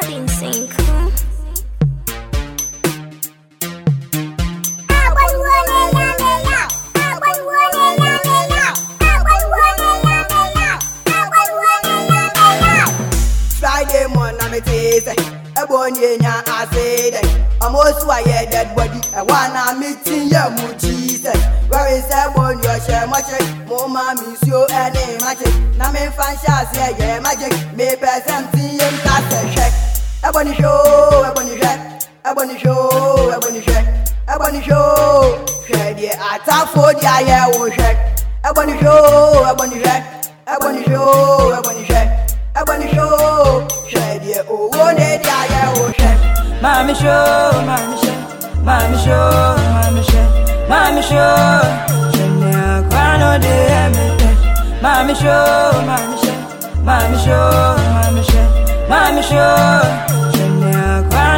body in sync. A bonny nya I say that. I'm also a dead body. I wanna meeting ya mu Jesus. Where is that bone your share much? Mo mommy so any magic. Na me fan shots yeah yeah magic. Me person see A bunny show, a bunny check. A bunny show, a bunny check. A bunny show. Share the attack for the yeah oh check. A bunny show, a bunny check. A bunny show, a bunny check. Ebony show, share the owó ní di ayé o ṣe. Mami show, mami show, mami show, mami show, mami show. Ṣẹ̀ni àgbàna dé ẹ̀mẹ̀tẹ̀. Mami show, mami show, mami show, mami show, mami show.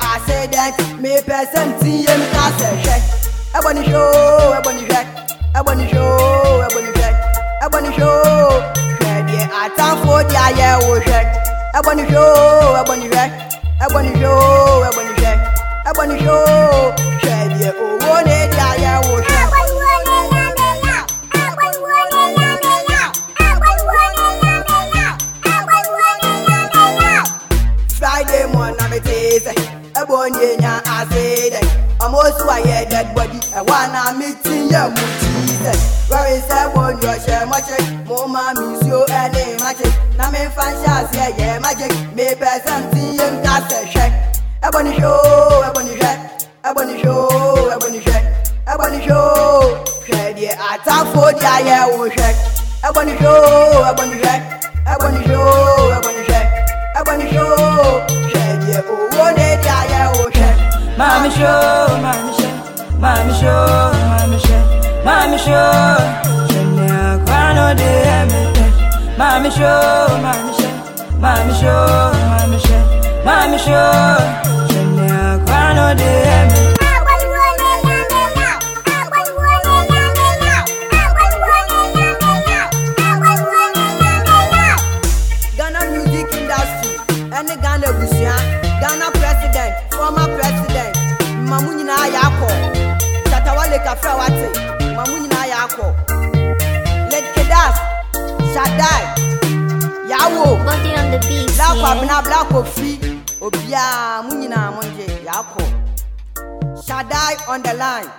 Yẹ kọ̀ ṣẹ́ ya accident, mi pẹ̀sẹ̀ tí yé mi ká sẹ̀ ṣẹ́. Ẹ̀bọ̀n ni ṣó, ẹ̀bọ̀n ni ṣẹ́, ẹ̀bọ̀n ni ṣó, ẹ̀bọ̀n ni ṣẹ́. Ebony show, share the attack for the aye o share. Ebony show, Ebony share. Ebony show, Ebony share. Ebony show, share the owó ní di aye o share. Friday morning I'm a tease. Ebony nya. I'm also a dead body. I wanna meeting ya mu Jesus. Where is that one you share magic? Mo mami so any magic. Na me fan yeah yeah magic. Me person see him cast a check. Ebony show, Ebony check. Ebony show, Ebony check. Ebony show. Share the attack for the aye o check. Ebony show, Ebony check. Ebony show, Mami show, mami show, mami show, mami show, mami show. Ṣẹ̀ni àgbàna dé ẹ̀mẹ̀tẹ̀. Mami show, mami show, mami show, mami show, mami show. Kafra wate ma mu nyinaa yɛ akɔ Led Kedas Shaddai Yawo. Body on the beat. Black yeah. Abena Black Ofi obiaa mu nyinaa mo ngye yɛ akɔ Shaddai on the line